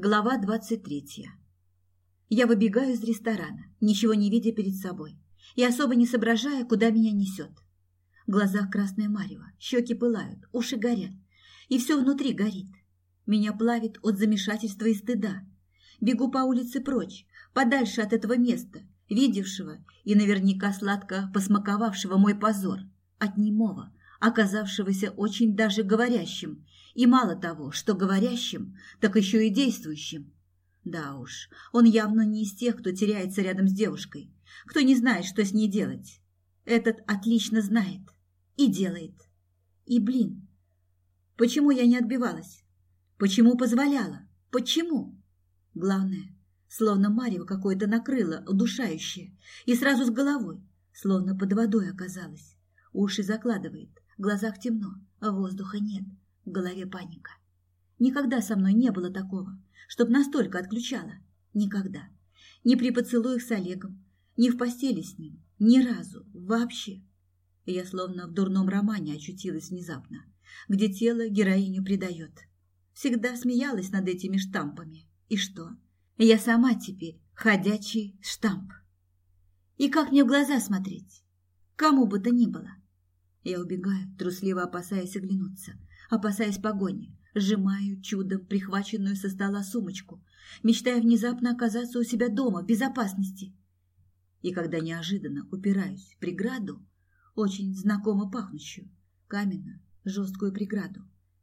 Глава двадцать третья. Я выбегаю из ресторана, ничего не видя перед собой, и особо не соображая, куда меня несет. В глазах красное марево, щеки пылают, уши горят, и все внутри горит. Меня плавит от замешательства и стыда. Бегу по улице прочь, подальше от этого места, видевшего и наверняка сладко посмаковавшего мой позор, от немого, оказавшегося очень даже говорящим, и мало того, что говорящим, так еще и действующим. Да уж, он явно не из тех, кто теряется рядом с девушкой, кто не знает, что с ней делать. Этот отлично знает и делает. И, блин, почему я не отбивалась? Почему позволяла? Почему? Главное, словно Марьева какое-то накрыло, удушающее, и сразу с головой, словно под водой оказалась. Уши закладывает, в глазах темно, а воздуха нет, в голове паника. Никогда со мной не было такого, чтоб настолько отключала. Никогда. Ни при поцелуях с Олегом, ни в постели с ним, ни разу, вообще. Я словно в дурном романе очутилась внезапно, где тело героиню предает. Всегда смеялась над этими штампами. И что? Я сама теперь ходячий штамп. И как мне в глаза смотреть? Кому бы то ни было. Я убегаю, трусливо опасаясь оглянуться, опасаясь погони, сжимаю чудом прихваченную со стола сумочку, мечтая внезапно оказаться у себя дома в безопасности. И когда неожиданно упираюсь в преграду, очень знакомо пахнущую, каменно жесткую преграду,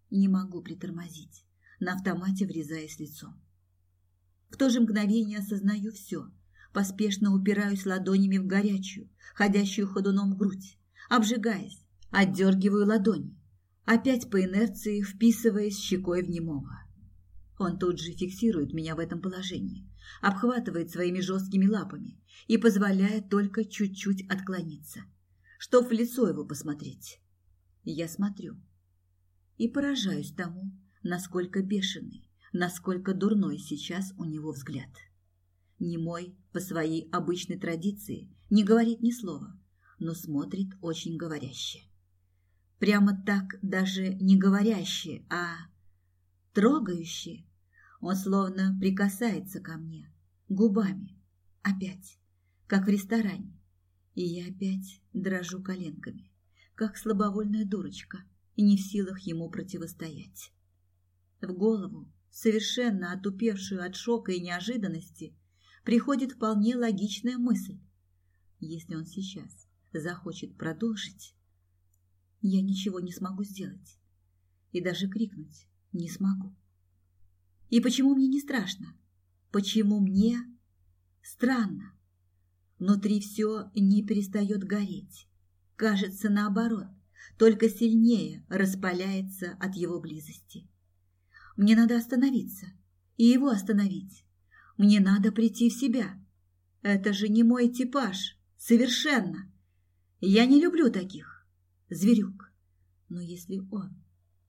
не могу притормозить, на автомате врезаясь лицом. В то же мгновение осознаю все, поспешно упираюсь ладонями в горячую, ходящую ходуном грудь, обжигаясь, отдергиваю ладони, опять по инерции вписываясь щекой в немого. Он тут же фиксирует меня в этом положении, обхватывает своими жесткими лапами и позволяет только чуть-чуть отклониться, чтоб в лицо его посмотреть. Я смотрю и поражаюсь тому, насколько бешеный, насколько дурной сейчас у него взгляд. Немой по своей обычной традиции не говорит ни слова, но смотрит очень говоряще. Прямо так даже не говорящие, а трогающие. Он словно прикасается ко мне губами. Опять, как в ресторане. И я опять дрожу коленками, как слабовольная дурочка, и не в силах ему противостоять. В голову, совершенно отупевшую от шока и неожиданности, приходит вполне логичная мысль. Если он сейчас захочет продолжить, я ничего не смогу сделать. И даже крикнуть не смогу. И почему мне не страшно? Почему мне странно? Внутри все не перестает гореть. Кажется, наоборот, только сильнее распаляется от его близости. Мне надо остановиться и его остановить. Мне надо прийти в себя. Это же не мой типаж, совершенно. Я не люблю таких зверюк. Но если он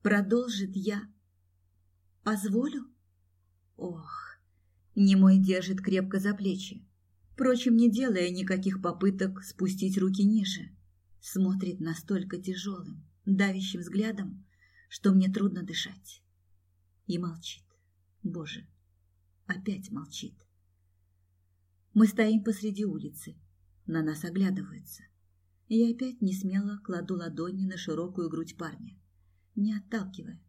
продолжит, я позволю? Ох, немой держит крепко за плечи, впрочем, не делая никаких попыток спустить руки ниже. Смотрит настолько тяжелым, давящим взглядом, что мне трудно дышать. И молчит. Боже, опять молчит. Мы стоим посреди улицы. На нас оглядываются. Я опять не смело кладу ладони на широкую грудь парня, не отталкивая.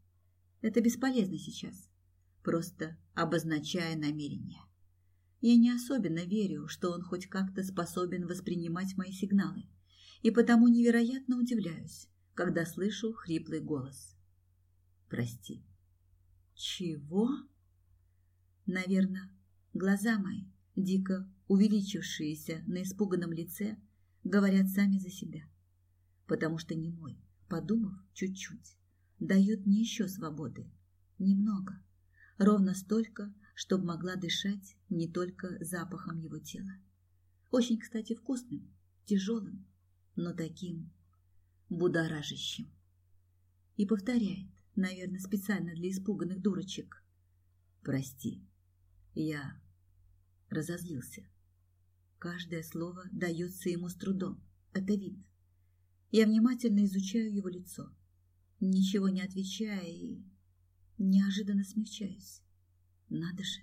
Это бесполезно сейчас, просто обозначая намерение. Я не особенно верю, что он хоть как-то способен воспринимать мои сигналы, и потому невероятно удивляюсь, когда слышу хриплый голос. «Прости». «Чего?» Наверное, глаза мои, дико увеличившиеся на испуганном лице, говорят сами за себя. Потому что не мой, подумав чуть-чуть, дает мне еще свободы. Немного. Ровно столько, чтобы могла дышать не только запахом его тела. Очень, кстати, вкусным, тяжелым, но таким будоражащим. И повторяет, наверное, специально для испуганных дурочек. «Прости, я разозлился». Каждое слово дается ему с трудом. Это видно. Я внимательно изучаю его лицо, ничего не отвечая и неожиданно смягчаюсь. Надо же.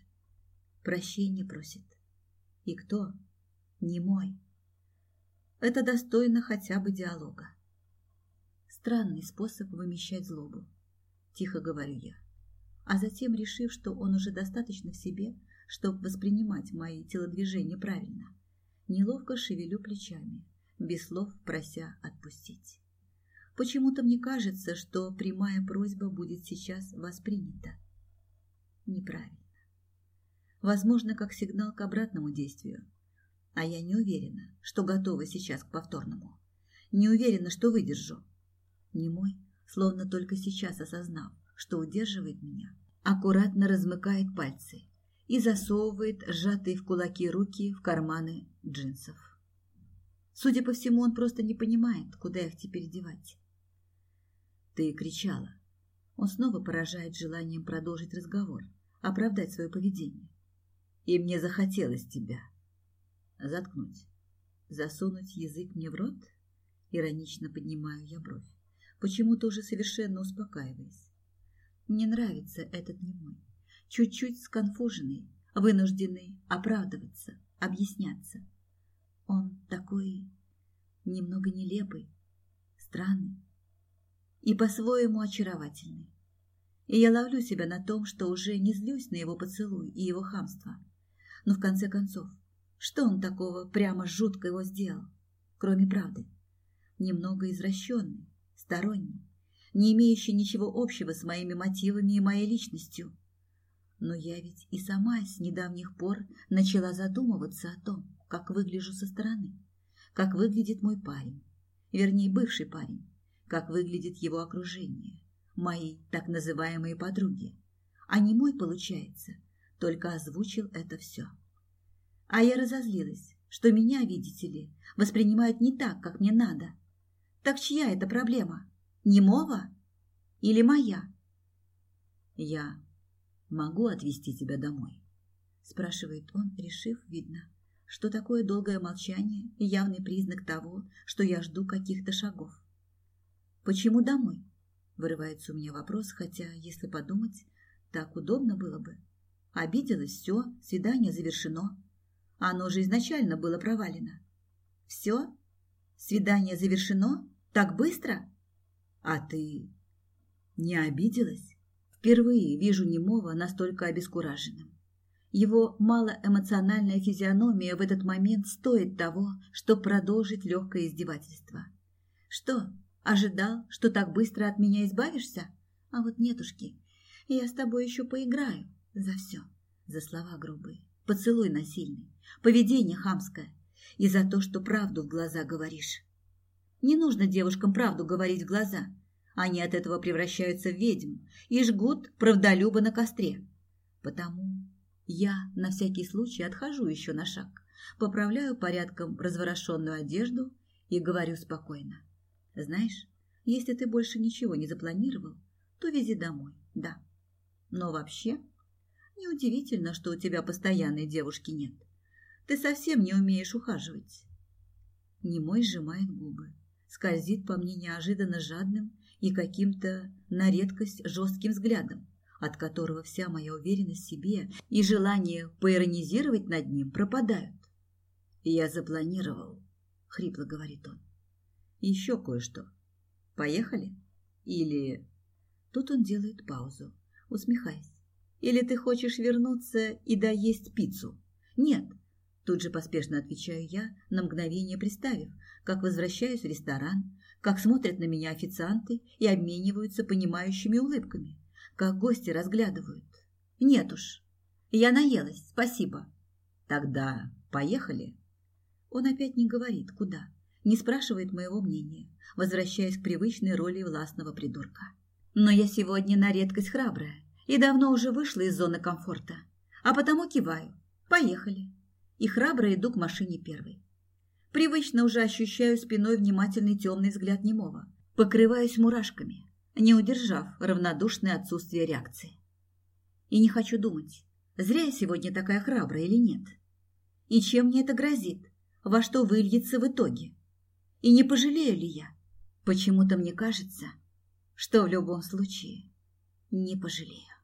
Прощения просит. И кто? Не мой. Это достойно хотя бы диалога. Странный способ вымещать злобу. Тихо говорю я. А затем, решив, что он уже достаточно в себе, чтобы воспринимать мои телодвижения правильно, неловко шевелю плечами, без слов прося отпустить. Почему-то мне кажется, что прямая просьба будет сейчас воспринята. Неправильно. Возможно, как сигнал к обратному действию. А я не уверена, что готова сейчас к повторному. Не уверена, что выдержу. Не мой, словно только сейчас осознав, что удерживает меня, аккуратно размыкает пальцы и засовывает сжатые в кулаки руки в карманы джинсов. Судя по всему, он просто не понимает, куда их теперь девать. Ты кричала. Он снова поражает желанием продолжить разговор, оправдать свое поведение. И мне захотелось тебя. Заткнуть. Засунуть язык мне в рот? Иронично поднимаю я бровь, почему-то уже совершенно успокаиваясь. Мне нравится этот немой, чуть-чуть сконфуженный, вынужденный оправдываться, объясняться. Он такой немного нелепый, странный и по-своему очаровательный. И я ловлю себя на том, что уже не злюсь на его поцелуй и его хамство. Но в конце концов, что он такого прямо жутко его сделал, кроме правды? Немного извращенный, сторонний, не имеющий ничего общего с моими мотивами и моей личностью. Но я ведь и сама с недавних пор начала задумываться о том, как выгляжу со стороны, как выглядит мой парень, вернее, бывший парень, как выглядит его окружение, мои так называемые подруги. А не мой, получается, только озвучил это все. А я разозлилась, что меня, видите ли, воспринимают не так, как мне надо. Так чья это проблема? Немова или моя? Я могу отвезти тебя домой? Спрашивает он, решив, видно, что такое долгое молчание – явный признак того, что я жду каких-то шагов. «Почему домой?» – вырывается у меня вопрос, хотя, если подумать, так удобно было бы. Обиделась, все, свидание завершено. Оно же изначально было провалено. Все? Свидание завершено? Так быстро? А ты не обиделась? Впервые вижу немого настолько обескураженным. Его малоэмоциональная физиономия в этот момент стоит того, чтобы продолжить легкое издевательство. Что, Ожидал, что так быстро от меня избавишься? А вот нетушки, я с тобой еще поиграю за все. За слова грубые, поцелуй насильный, поведение хамское и за то, что правду в глаза говоришь. Не нужно девушкам правду говорить в глаза. Они от этого превращаются в ведьм и жгут правдолюба на костре. Потому я на всякий случай отхожу еще на шаг, поправляю порядком разворошенную одежду и говорю спокойно. Знаешь, если ты больше ничего не запланировал, то вези домой, да. Но вообще, неудивительно, что у тебя постоянной девушки нет. Ты совсем не умеешь ухаживать. Немой сжимает губы, скользит по мне неожиданно жадным и каким-то на редкость жестким взглядом, от которого вся моя уверенность в себе и желание поиронизировать над ним пропадают. «Я запланировал», — хрипло говорит он еще кое-что. Поехали? Или...» Тут он делает паузу, усмехаясь. «Или ты хочешь вернуться и доесть пиццу?» «Нет», Тут же поспешно отвечаю я, на мгновение представив, как возвращаюсь в ресторан, как смотрят на меня официанты и обмениваются понимающими улыбками, как гости разглядывают. Нет уж, я наелась, спасибо. Тогда поехали. Он опять не говорит, куда, не спрашивает моего мнения, возвращаясь к привычной роли властного придурка. Но я сегодня на редкость храбрая и давно уже вышла из зоны комфорта, а потому киваю. Поехали. И храбро иду к машине первой. Привычно уже ощущаю спиной внимательный темный взгляд немого. Покрываюсь мурашками, не удержав равнодушное отсутствие реакции. И не хочу думать, зря я сегодня такая храбрая или нет. И чем мне это грозит? Во что выльется в итоге? И не пожалею ли я? Почему-то мне кажется, что в любом случае не пожалею.